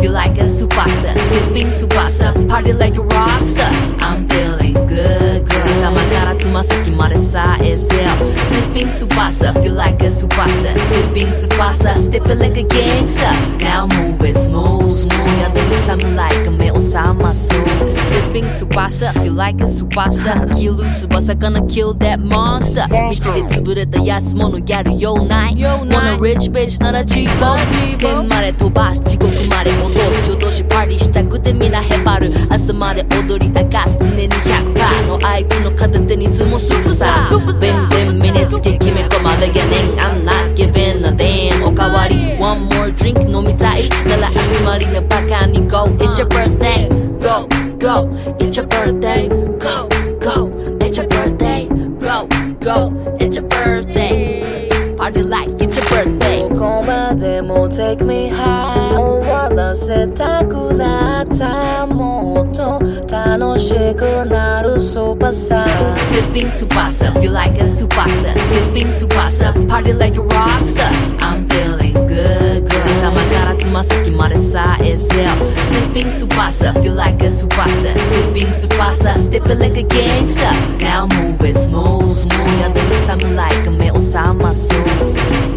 feel like a superstar. Sipping superstar, party like a rockstar. I'm feeling good, good. 頭からつま先までさえて Sipping superstar, feel like a superstar. Sipping superstar, stepping like a gangster. Now move it smooth, smooth. やってる侍が目を覚ます。 Sipping superstar, feel like a superstar. キル翼 gonna kill that monster. 道で潰れた安物ギャルようない。Wanna rich bitch ならジーボー。天まで飛ばし地獄まで戻す。ちょっとしパーティーしたくてみんなへばる。朝まで踊り明かす常に100%の相手の片手にいつもスープさ。全然身につけ決め込までや go. It's your birthday, go, go. It's your birthday, go, go. It's your birthday. Party like it's your birthday. Come on, ここまでも take me high 終わらせたくなったもっと楽しくなるスーパーサー Sipping supasa, feel like a super star Sipping supasa, party like a rock Sipping supasa, feel like a superstar. Sipping supasa, stepping like a gangster. Now move it smooth, smooth. やってる侍が目を覚ます。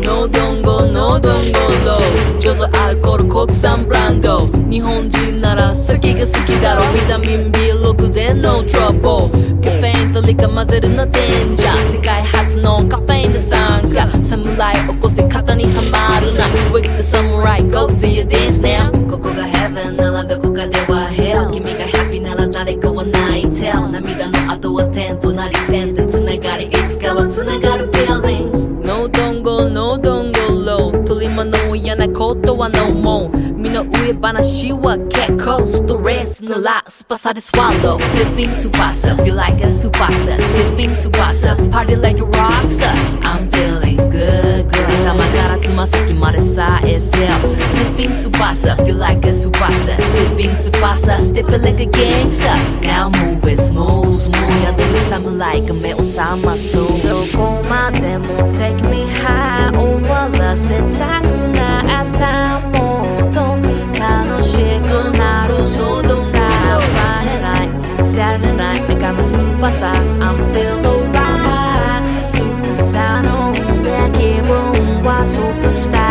No don't go, no don't go low. 上手アルコール国産ブランド。日本人なら酒が好きだろ。ビタミン B6 で no trouble。カフェインとリカ混ぜるのデンジャー。世界初のカフェインで参加。侍起こせ肩にはまるな。With the samurai, go to your dance now. ここが heaven ならどこかでは hell。君が happy なら誰かは泣いて涙の後は点となり線でつながりいつかはつながる feelings。No don't go, no don't go low 鳥間の嫌なことは no more 身の上話は結構ストレスならスパサで swallow Sipping supasa, feel like a superstar Sipping supasa, party like a rockstar I'm feeling good, good 頭からつま先までさえて Supasa, feel like a supasta. Sipping Supasa, stepping like a gangsta. Now moving smooth, smooth. I think summer like a me Osama so. どこまでも take me high. 終わらせたくない頭もっと楽しくなる衝動さ。Friday night, Saturday night, I got my Supasa. I'm feeling alright. Supasa の気分は Superstar.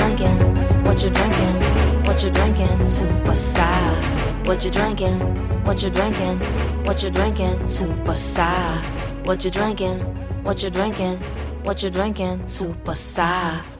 Drinking? What you drinking? What you drinking? Superstar What you drinking? What you drinking? What you drinking? Superstar What you drinking? What you drinking? What you drinking? Superstar